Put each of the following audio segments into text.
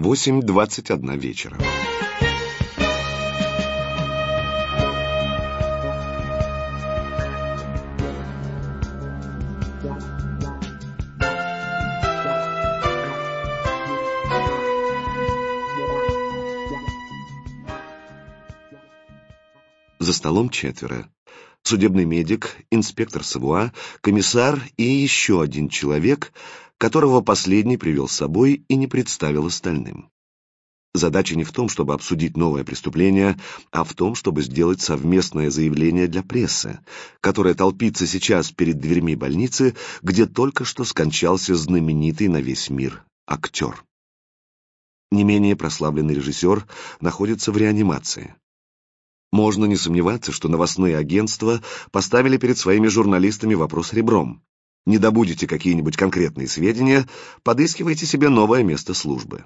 8.21 вечера. За столом четверо. Судебный медик, инспектор Савуа, комиссар и еще один человек, которого последний привел с собой и не представил остальным. Задача не в том, чтобы обсудить новое преступление, а в том, чтобы сделать совместное заявление для прессы, которая толпится сейчас перед дверьми больницы, где только что скончался знаменитый на весь мир актер. Не менее прославленный режиссер находится в реанимации. Можно не сомневаться, что новостные агентства поставили перед своими журналистами вопрос ребром. Не добудете какие-нибудь конкретные сведения, подыскивайте себе новое место службы.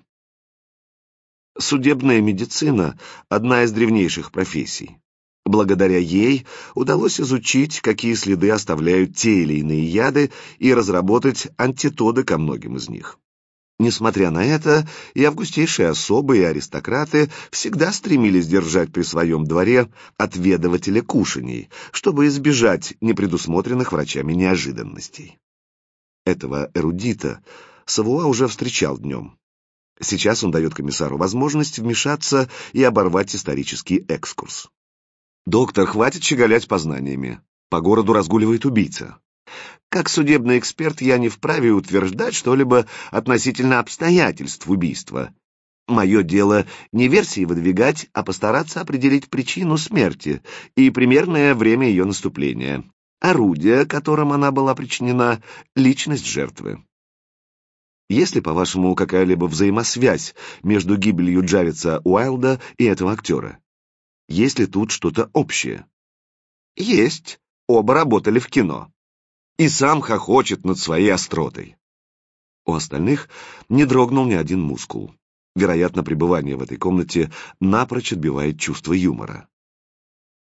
Судебная медицина – одна из древнейших профессий. Благодаря ей удалось изучить, какие следы оставляют те или иные яды и разработать антитоды ко многим из них. Несмотря на это, и августейшие особы, и аристократы всегда стремились держать при своем дворе отведывателя кушаний, чтобы избежать непредусмотренных врачами неожиданностей. Этого эрудита Савуа уже встречал днем. Сейчас он дает комиссару возможность вмешаться и оборвать исторический экскурс. «Доктор, хватит щеголять познаниями. По городу разгуливает убийца. Как судебный эксперт я не вправе утверждать что-либо относительно обстоятельств убийства. Мое дело не версии выдвигать, а постараться определить причину смерти и примерное время ее наступления, орудие, которым она была причинена, личность жертвы. Есть ли, по-вашему, какая-либо взаимосвязь между гибелью Джавица Уайлда и этого актера? Есть ли тут что-то общее? Есть. Оба работали в кино и сам хохочет над своей остротой. У остальных не дрогнул ни один мускул. Вероятно, пребывание в этой комнате напрочь отбивает чувство юмора.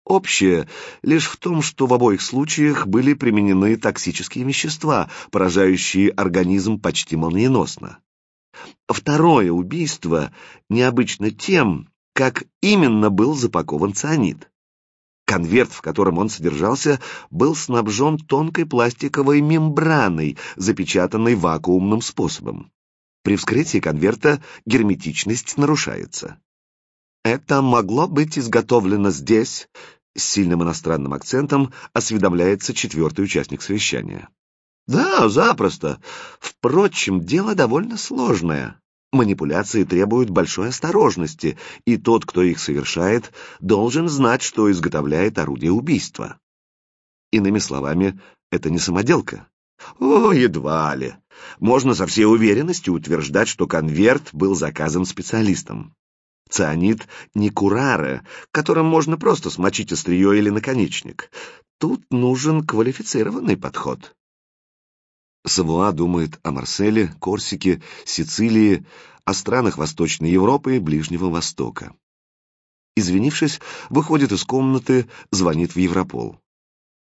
Общее лишь в том, что в обоих случаях были применены токсические вещества, поражающие организм почти молниеносно. Второе убийство необычно тем, как именно был запакован цианид. Конверт, в котором он содержался, был снабжен тонкой пластиковой мембраной, запечатанной вакуумным способом. При вскрытии конверта герметичность нарушается. Это могло быть изготовлено здесь, с сильным иностранным акцентом осведомляется четвертый участник совещания. Да, запросто. Впрочем, дело довольно сложное. Манипуляции требуют большой осторожности, и тот, кто их совершает, должен знать, что изготовляет орудие убийства. Иными словами, это не самоделка. О, едва ли. Можно со всей уверенностью утверждать, что конверт был заказан специалистом. Цианид не курара, которым можно просто смочить острие или наконечник. Тут нужен квалифицированный подход. Савуа думает о Марселе, Корсике, Сицилии, о странах Восточной Европы и Ближнего Востока. Извинившись, выходит из комнаты, звонит в Европол.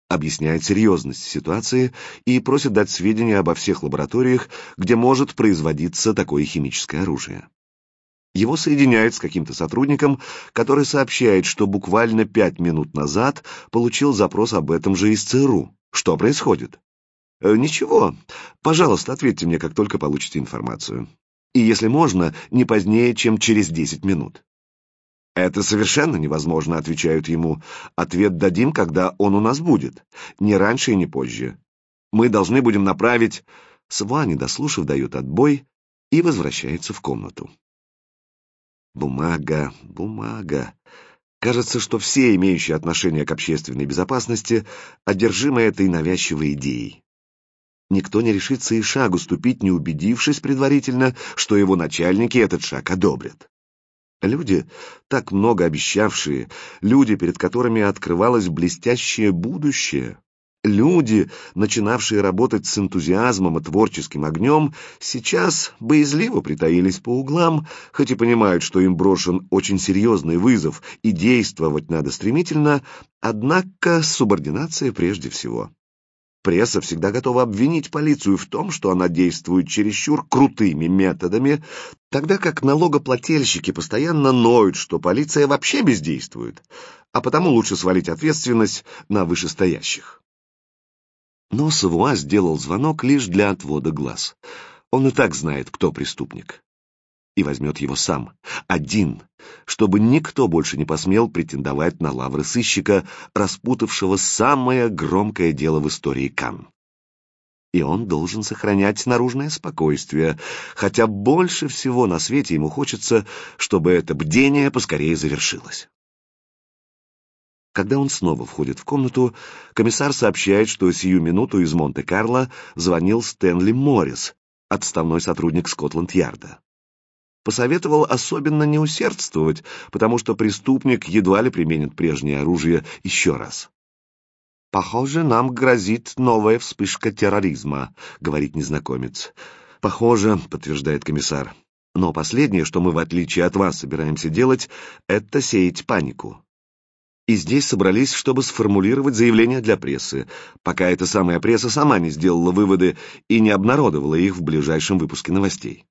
Объясняет серьезность ситуации и просит дать сведения обо всех лабораториях, где может производиться такое химическое оружие. Его соединяют с каким-то сотрудником, который сообщает, что буквально пять минут назад получил запрос об этом же из ЦРУ. Что происходит? Э, «Ничего. Пожалуйста, ответьте мне, как только получите информацию. И, если можно, не позднее, чем через десять минут». «Это совершенно невозможно», — отвечают ему. «Ответ дадим, когда он у нас будет. Не раньше и не позже. Мы должны будем направить...» Сва, не дослушав, дает отбой и возвращается в комнату. Бумага, бумага. Кажется, что все имеющие отношение к общественной безопасности одержимы этой навязчивой идеей. Никто не решится и шагу ступить, не убедившись предварительно, что его начальники этот шаг одобрят. Люди, так много обещавшие, люди, перед которыми открывалось блестящее будущее, люди, начинавшие работать с энтузиазмом и творческим огнем, сейчас боязливо притаились по углам, хоть и понимают, что им брошен очень серьезный вызов и действовать надо стремительно, однако субординация прежде всего. Пресса всегда готова обвинить полицию в том, что она действует чересчур крутыми методами, тогда как налогоплательщики постоянно ноют, что полиция вообще бездействует, а потому лучше свалить ответственность на вышестоящих. Но Савуа сделал звонок лишь для отвода глаз. Он и так знает, кто преступник. И возьмет его сам, один, чтобы никто больше не посмел претендовать на лавры сыщика, распутавшего самое громкое дело в истории Кан. И он должен сохранять наружное спокойствие, хотя больше всего на свете ему хочется, чтобы это бдение поскорее завершилось. Когда он снова входит в комнату, комиссар сообщает, что сию минуту из Монте-Карло звонил Стэнли Моррис, отставной сотрудник Скотланд-Ярда посоветовал особенно не усердствовать, потому что преступник едва ли применит прежнее оружие еще раз. «Похоже, нам грозит новая вспышка терроризма», — говорит незнакомец. «Похоже», — подтверждает комиссар. «Но последнее, что мы, в отличие от вас, собираемся делать, это сеять панику. И здесь собрались, чтобы сформулировать заявление для прессы, пока эта самая пресса сама не сделала выводы и не обнародовала их в ближайшем выпуске новостей.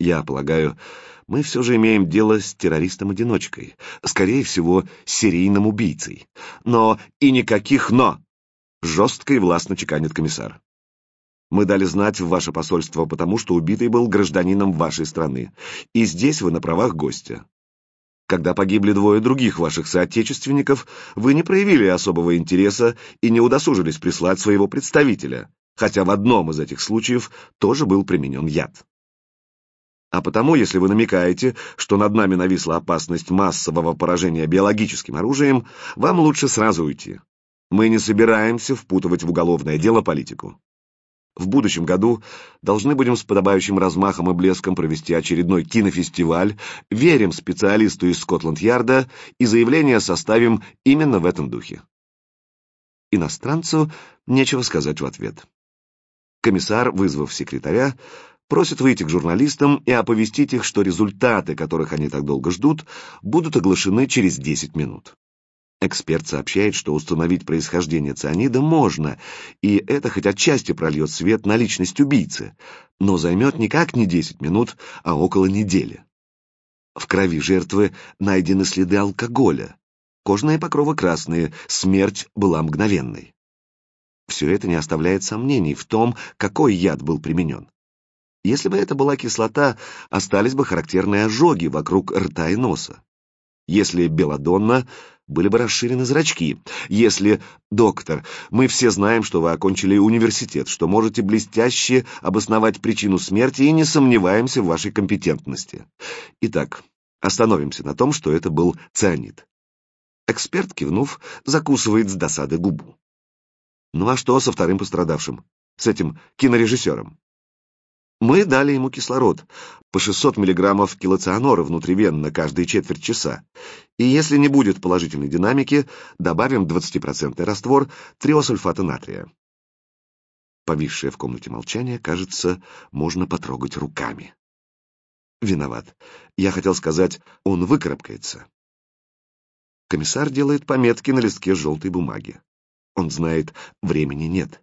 Я полагаю, мы все же имеем дело с террористом-одиночкой, скорее всего, серийным убийцей. Но и никаких «но», — жестко и властно чеканит комиссар. Мы дали знать в ваше посольство, потому что убитый был гражданином вашей страны, и здесь вы на правах гостя. Когда погибли двое других ваших соотечественников, вы не проявили особого интереса и не удосужились прислать своего представителя, хотя в одном из этих случаев тоже был применен яд. А потому, если вы намекаете, что над нами нависла опасность массового поражения биологическим оружием, вам лучше сразу уйти. Мы не собираемся впутывать в уголовное дело политику. В будущем году должны будем с подобающим размахом и блеском провести очередной кинофестиваль, верим специалисту из Скотланд-Ярда и заявление составим именно в этом духе. Иностранцу нечего сказать в ответ. Комиссар, вызвав секретаря, просит выйти к журналистам и оповестить их, что результаты, которых они так долго ждут, будут оглашены через 10 минут. Эксперт сообщает, что установить происхождение цианида можно, и это хоть отчасти прольет свет на личность убийцы, но займет никак не 10 минут, а около недели. В крови жертвы найдены следы алкоголя. Кожные покровы красные, смерть была мгновенной. Все это не оставляет сомнений в том, какой яд был применен. Если бы это была кислота, остались бы характерные ожоги вокруг рта и носа. Если белладонна, были бы расширены зрачки. Если, доктор, мы все знаем, что вы окончили университет, что можете блестяще обосновать причину смерти и не сомневаемся в вашей компетентности. Итак, остановимся на том, что это был цианид. Эксперт, кивнув, закусывает с досады губу. Ну а что со вторым пострадавшим? С этим кинорежиссером? Мы дали ему кислород, по 600 мг килоцианора внутривенно каждые четверть часа. И если не будет положительной динамики, добавим 20% раствор триосульфата натрия. Повисшее в комнате молчание, кажется, можно потрогать руками. Виноват. Я хотел сказать, он выкарабкается. Комиссар делает пометки на листке желтой бумаги. Он знает, времени нет.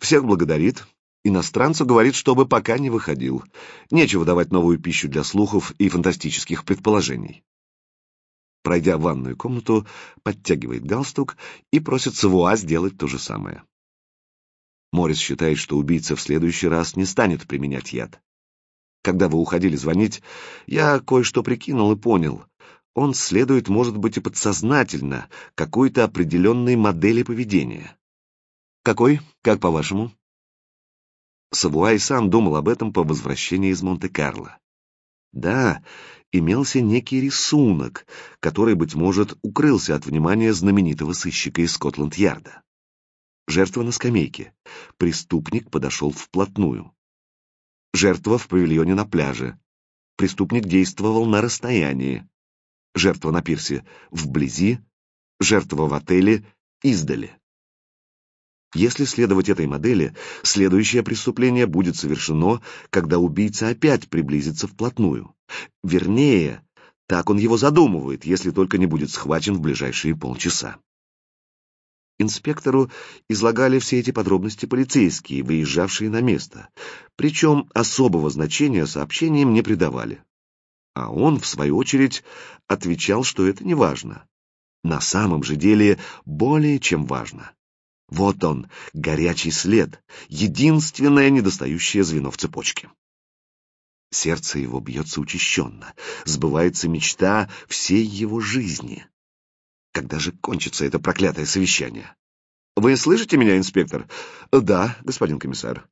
Всех благодарит, Иностранцу говорит, чтобы пока не выходил. Нечего давать новую пищу для слухов и фантастических предположений. Пройдя ванную комнату, подтягивает галстук и просит Савуа сделать то же самое. Морис считает, что убийца в следующий раз не станет применять яд. Когда вы уходили звонить, я кое-что прикинул и понял. Он следует, может быть, и подсознательно, какой-то определенной модели поведения. Какой, как по-вашему? Савуай сам думал об этом по возвращении из Монте-Карло. Да, имелся некий рисунок, который, быть может, укрылся от внимания знаменитого сыщика из Скотланд-Ярда. Жертва на скамейке. Преступник подошел вплотную. Жертва в павильоне на пляже. Преступник действовал на расстоянии. Жертва на пирсе вблизи, жертва в отеле издали. Если следовать этой модели, следующее преступление будет совершено, когда убийца опять приблизится вплотную. Вернее, так он его задумывает, если только не будет схвачен в ближайшие полчаса. Инспектору излагали все эти подробности полицейские, выезжавшие на место, причем особого значения сообщениям не придавали. А он, в свою очередь, отвечал, что это не важно. На самом же деле более чем важно. Вот он, горячий след, единственное недостающее звено в цепочке. Сердце его бьется учащенно, сбывается мечта всей его жизни. Когда же кончится это проклятое совещание? Вы слышите меня, инспектор? Да, господин комиссар.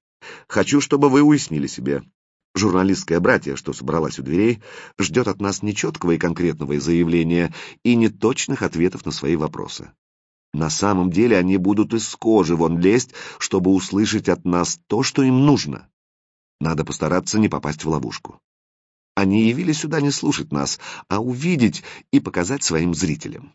Хочу, чтобы вы уяснили себе. Журналистское братье, что собралась у дверей, ждет от нас нечеткого и конкретного заявления и неточных ответов на свои вопросы. На самом деле они будут из кожи вон лезть, чтобы услышать от нас то, что им нужно. Надо постараться не попасть в ловушку. Они явились сюда не слушать нас, а увидеть и показать своим зрителям.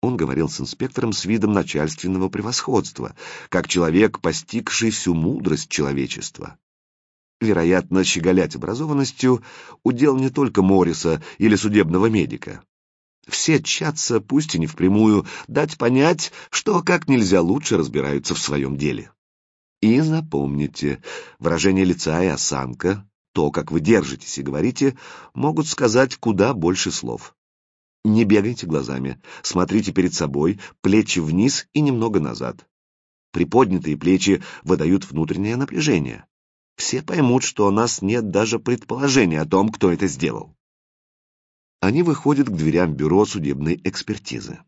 Он говорил с инспектором с видом начальственного превосходства, как человек, постигший всю мудрость человечества. Вероятно, щеголять образованностью — удел не только Морриса или судебного медика. Все тщатся, пусть и не впрямую, дать понять, что как нельзя лучше разбираются в своем деле. И запомните, выражение лица и осанка, то, как вы держитесь и говорите, могут сказать куда больше слов. Не бегайте глазами, смотрите перед собой, плечи вниз и немного назад. Приподнятые плечи выдают внутреннее напряжение. Все поймут, что у нас нет даже предположения о том, кто это сделал. Они выходят к дверям бюро судебной экспертизы.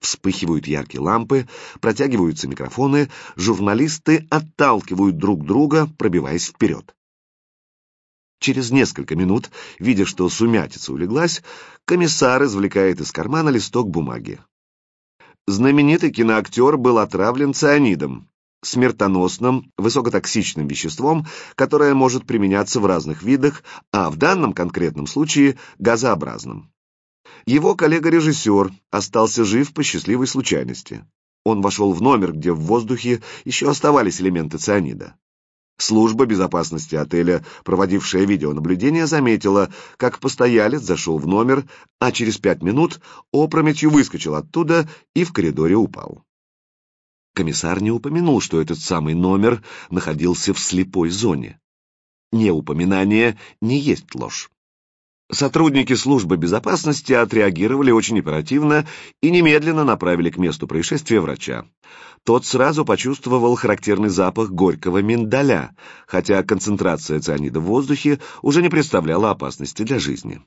Вспыхивают яркие лампы, протягиваются микрофоны, журналисты отталкивают друг друга, пробиваясь вперед. Через несколько минут, видя, что сумятица улеглась, комиссар извлекает из кармана листок бумаги. Знаменитый киноактер был отравлен цианидом, смертоносным, высокотоксичным веществом, которое может применяться в разных видах, а в данном конкретном случае газообразным. Его коллега-режиссер остался жив по счастливой случайности. Он вошел в номер, где в воздухе еще оставались элементы цианида. Служба безопасности отеля, проводившая видеонаблюдение, заметила, как постоялец зашел в номер, а через пять минут опрометью выскочил оттуда и в коридоре упал. Комиссар не упомянул, что этот самый номер находился в слепой зоне. Неупоминание не есть ложь. Сотрудники службы безопасности отреагировали очень оперативно и немедленно направили к месту происшествия врача. Тот сразу почувствовал характерный запах горького миндаля, хотя концентрация цианида в воздухе уже не представляла опасности для жизни.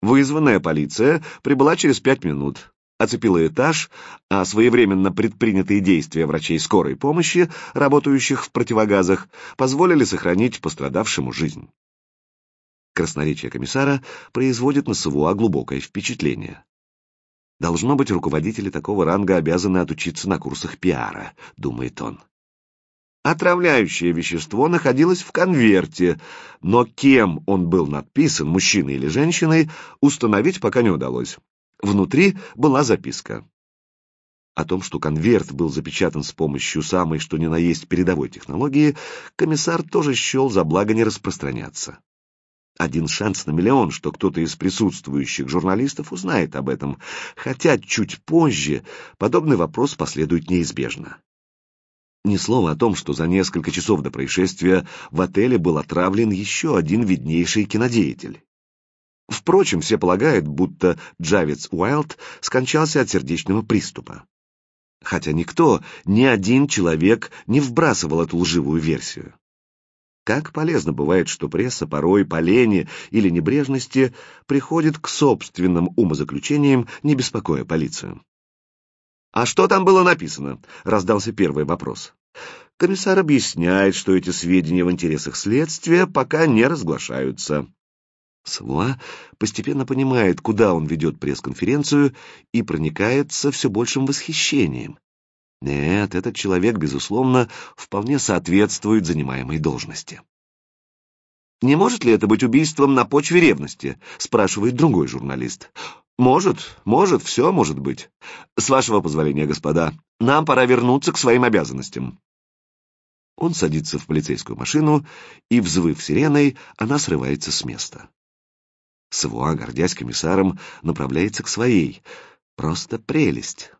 Вызванная полиция прибыла через пять минут, оцепила этаж, а своевременно предпринятые действия врачей скорой помощи, работающих в противогазах, позволили сохранить пострадавшему жизнь. Красноречие комиссара производит на Савуа глубокое впечатление. Должно быть, руководители такого ранга обязаны отучиться на курсах пиара, думает он. Отравляющее вещество находилось в конверте, но кем он был надписан, мужчиной или женщиной, установить пока не удалось. Внутри была записка. О том, что конверт был запечатан с помощью самой что ни на есть передовой технологии, комиссар тоже счел за благо не распространяться. Один шанс на миллион, что кто-то из присутствующих журналистов узнает об этом, хотя чуть позже подобный вопрос последует неизбежно. Ни слова о том, что за несколько часов до происшествия в отеле был отравлен еще один виднейший кинодеятель. Впрочем, все полагают, будто Джавец Уайлд скончался от сердечного приступа. Хотя никто, ни один человек не вбрасывал эту лживую версию. Как полезно бывает, что пресса порой по лени или небрежности приходит к собственным умозаключениям, не беспокоя полицию. «А что там было написано?» — раздался первый вопрос. Комиссар объясняет, что эти сведения в интересах следствия пока не разглашаются. Савуа постепенно понимает, куда он ведет пресс-конференцию и проникается все большим восхищением. Нет, этот человек, безусловно, вполне соответствует занимаемой должности. «Не может ли это быть убийством на почве ревности?» — спрашивает другой журналист. «Может, может, все может быть. С вашего позволения, господа, нам пора вернуться к своим обязанностям». Он садится в полицейскую машину, и, взвыв сиреной, она срывается с места. Савуа, гордясь комиссаром, направляется к своей. Просто прелесть.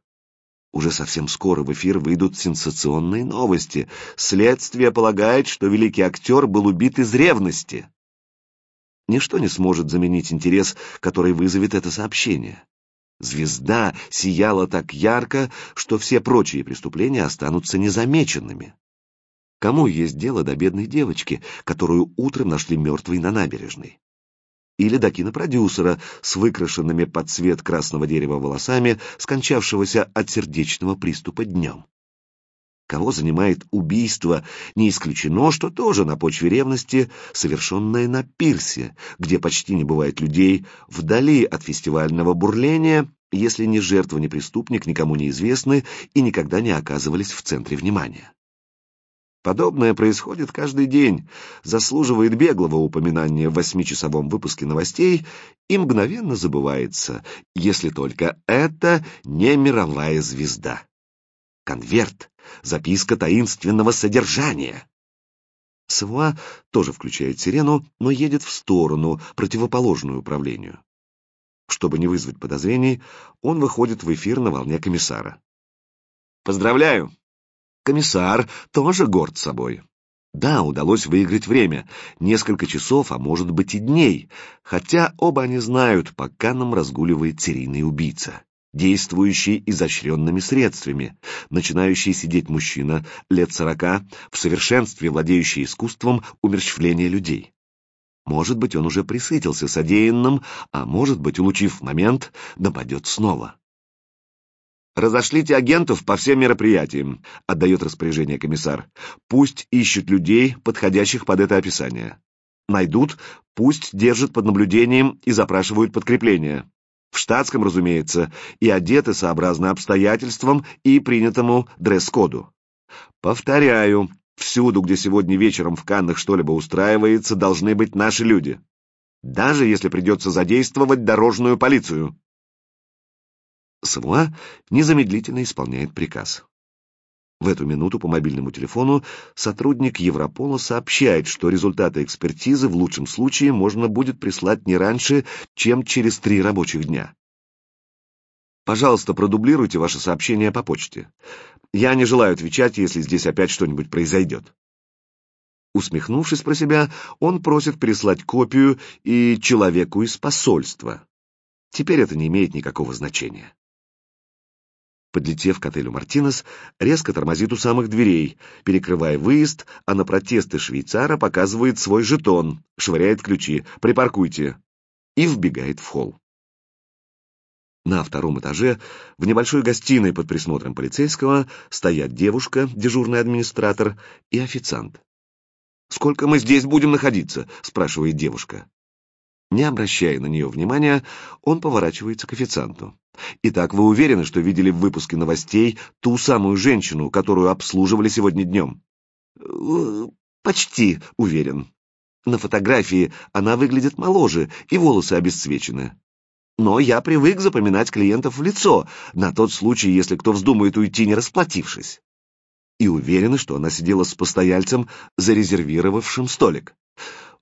Уже совсем скоро в эфир выйдут сенсационные новости. Следствие полагает, что великий актер был убит из ревности. Ничто не сможет заменить интерес, который вызовет это сообщение. Звезда сияла так ярко, что все прочие преступления останутся незамеченными. Кому есть дело до бедной девочки, которую утром нашли мертвой на набережной? Или до кинопродюсера с выкрашенными под цвет красного дерева волосами, скончавшегося от сердечного приступа днем? Кого занимает убийство, не исключено, что тоже на почве ревности, совершенное на пирсе, где почти не бывает людей, вдали от фестивального бурления, если ни жертва, ни преступник никому не известны и никогда не оказывались в центре внимания. Подобное происходит каждый день, заслуживает беглого упоминания в восьмичасовом выпуске новостей и мгновенно забывается, если только это не мировая звезда. Конверт, записка таинственного содержания. Савуа тоже включает сирену, но едет в сторону, противоположную управлению. Чтобы не вызвать подозрений, он выходит в эфир на волне комиссара. «Поздравляю! Комиссар тоже горд собой. Да, удалось выиграть время, несколько часов, а может быть и дней, хотя оба они знают, пока нам разгуливает серийный убийца, действующий изощренными средствами, начинающий сидеть мужчина лет сорока, в совершенстве владеющий искусством умерщвления людей. Может быть, он уже присытился содеянным, а может быть, улучив момент, нападет снова. «Разошлите агентов по всем мероприятиям», — отдает распоряжение комиссар. «Пусть ищут людей, подходящих под это описание. Найдут, пусть держат под наблюдением и запрашивают подкрепление. В штатском, разумеется, и одеты сообразно обстоятельствам и принятому дресс-коду. Повторяю, всюду, где сегодня вечером в Каннах что-либо устраивается, должны быть наши люди. Даже если придется задействовать дорожную полицию». Савуа незамедлительно исполняет приказ. В эту минуту по мобильному телефону сотрудник Европола сообщает, что результаты экспертизы в лучшем случае можно будет прислать не раньше, чем через три рабочих дня. Пожалуйста, продублируйте ваше сообщение по почте. Я не желаю отвечать, если здесь опять что-нибудь произойдет. Усмехнувшись про себя, он просит прислать копию и человеку из посольства. Теперь это не имеет никакого значения. Подлетев к отелю «Мартинес», резко тормозит у самых дверей, перекрывая выезд, а на протесты швейцара показывает свой жетон, швыряет ключи «Припаркуйте» и вбегает в холл. На втором этаже, в небольшой гостиной под присмотром полицейского, стоят девушка, дежурный администратор и официант. «Сколько мы здесь будем находиться?» — спрашивает девушка. Не обращая на нее внимания, он поворачивается к официанту. «Итак, вы уверены, что видели в выпуске новостей ту самую женщину, которую обслуживали сегодня днем?» «Э, «Почти уверен. На фотографии она выглядит моложе, и волосы обесцвечены. Но я привык запоминать клиентов в лицо, на тот случай, если кто вздумает уйти, не расплатившись. И уверены, что она сидела с постояльцем, зарезервировавшим столик.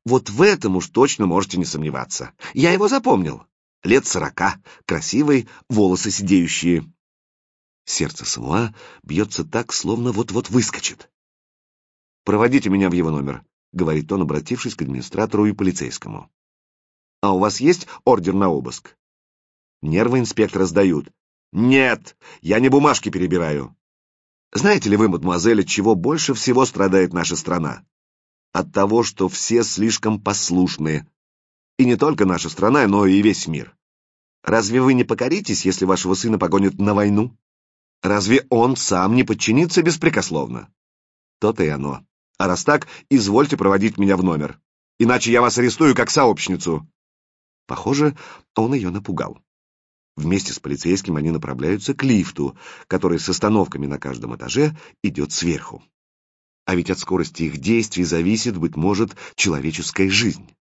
Вот в этом уж точно можете не сомневаться. Я его запомнил. Лет сорока, красивый, волосы сидеющие. Сердце Самуа бьется так, словно вот-вот выскочит. «Проводите меня в его номер», — говорит он, обратившись к администратору и полицейскому. «А у вас есть ордер на обыск?» Нервы инспектора сдают. «Нет, я не бумажки перебираю». Знаете ли вы, мадемуазель, от чего больше всего страдает наша страна? От того, что все слишком послушны. И не только наша страна, но и весь мир. Разве вы не покоритесь, если вашего сына погонят на войну? Разве он сам не подчинится беспрекословно? То-то и оно. А раз так, извольте проводить меня в номер. Иначе я вас арестую как сообщницу. Похоже, он ее напугал. Вместе с полицейским они направляются к лифту, который с остановками на каждом этаже идет сверху. А ведь от скорости их действий зависит, быть может, человеческая жизнь.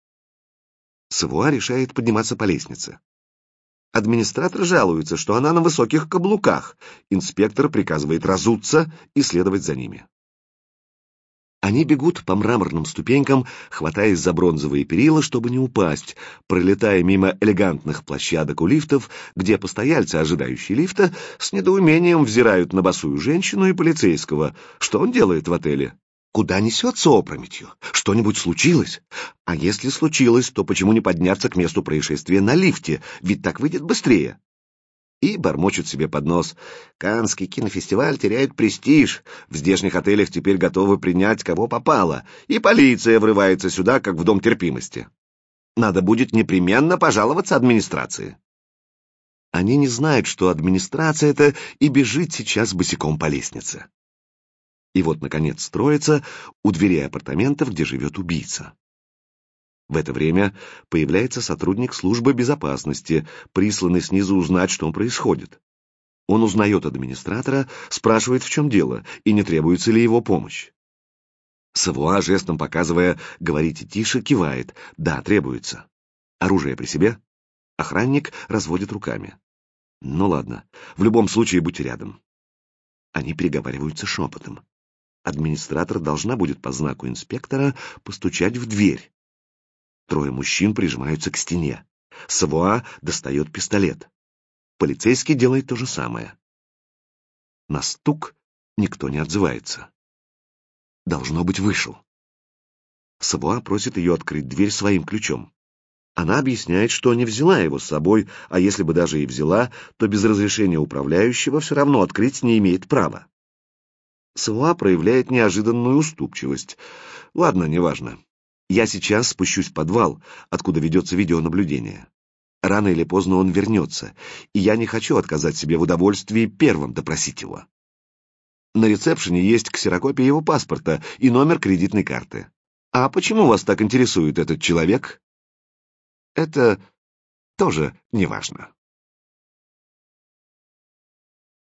Савуа решает подниматься по лестнице. Администратор жалуется, что она на высоких каблуках. Инспектор приказывает разуться и следовать за ними. Они бегут по мраморным ступенькам, хватаясь за бронзовые перила, чтобы не упасть, пролетая мимо элегантных площадок у лифтов, где постояльцы, ожидающие лифта, с недоумением взирают на босую женщину и полицейского. Что он делает в отеле? Куда несется опрометью? Что-нибудь случилось? А если случилось, то почему не подняться к месту происшествия на лифте? Ведь так выйдет быстрее и бормочет себе под нос. Канский кинофестиваль теряет престиж, в здешних отелях теперь готовы принять кого попало, и полиция врывается сюда, как в дом терпимости. Надо будет непременно пожаловаться администрации. Они не знают, что администрация это и бежит сейчас босиком по лестнице. И вот, наконец, строится у дверей апартаментов, где живет убийца. В это время появляется сотрудник службы безопасности, присланный снизу узнать, что происходит. Он узнает администратора, спрашивает, в чем дело, и не требуется ли его помощь. Савуа, жестом показывая «говорите тише», кивает «да, требуется». Оружие при себе? Охранник разводит руками. Ну ладно, в любом случае будьте рядом. Они переговариваются шепотом. Администратор должна будет по знаку инспектора постучать в дверь. Трое мужчин прижимаются к стене. Савуа достает пистолет. Полицейский делает то же самое. На стук никто не отзывается. Должно быть, вышел. Савуа просит ее открыть дверь своим ключом. Она объясняет, что не взяла его с собой, а если бы даже и взяла, то без разрешения управляющего все равно открыть не имеет права. Савуа проявляет неожиданную уступчивость. Ладно, неважно. Я сейчас спущусь в подвал, откуда ведется видеонаблюдение. Рано или поздно он вернется, и я не хочу отказать себе в удовольствии первым допросить его. На ресепшене есть ксерокопия его паспорта и номер кредитной карты. А почему вас так интересует этот человек? Это тоже неважно.